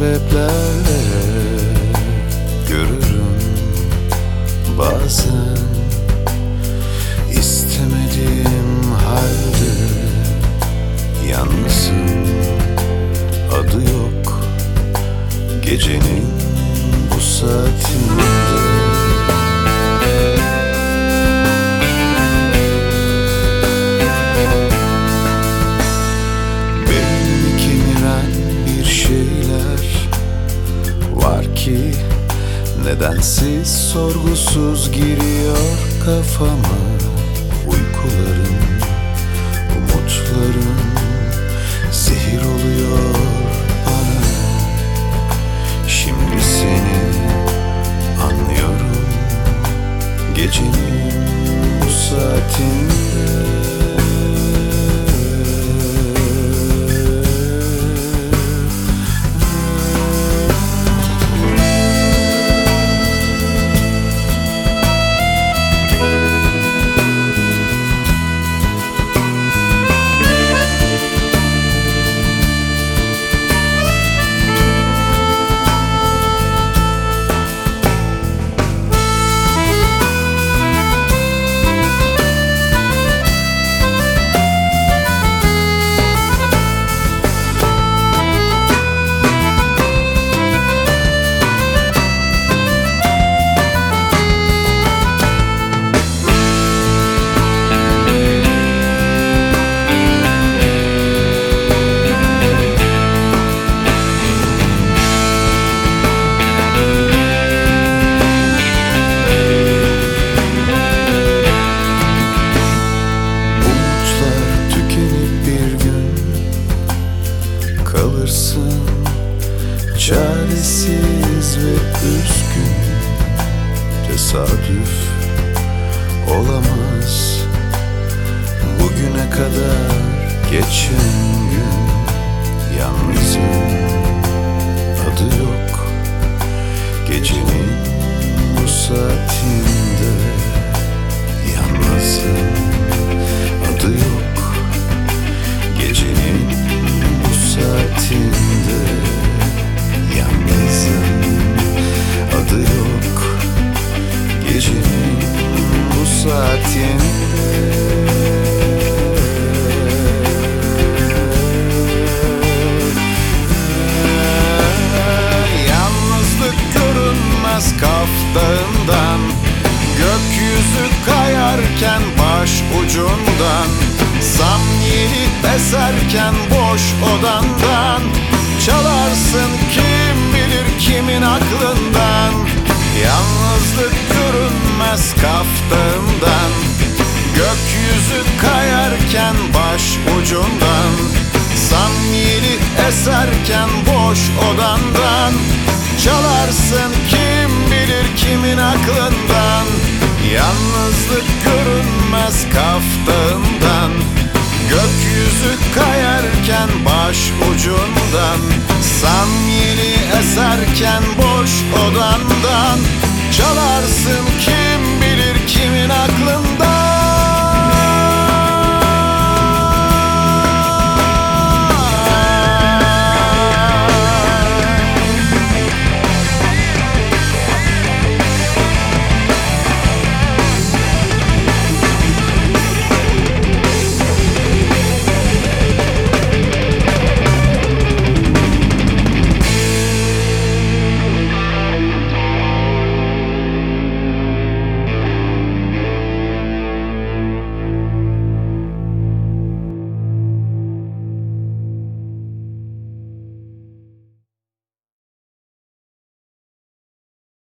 sebeplerle görürüm bazen. İstemediğim halde yalnızım adı yok gecenin bu saatinde var ki Nedensiz sorgusuz giriyor kafama Uykularım, umutlarım zehir oluyor bana. Şimdi seni anlıyorum Gecenin bu saatinde üzgün Tesadüf olamaz. Bugüne kadar geçen gün Yalnızım Gecenin bu saatinde Yalnızlık görünmez kaftağından Gökyüzü kayarken baş ucundan Sam yeni eserken boş odandan Çalarsın kim bilir kimin aklından görünmez kaftağından Gökyüzü kayarken baş ucundan Sam yeni eserken boş odandan Çalarsın kim bilir kimin aklından Yalnızlık görünmez kaftağından Gökyüzü kayarken baş ucundan Sam yeni eserken boş odandan Çalarsın